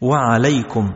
وعليكم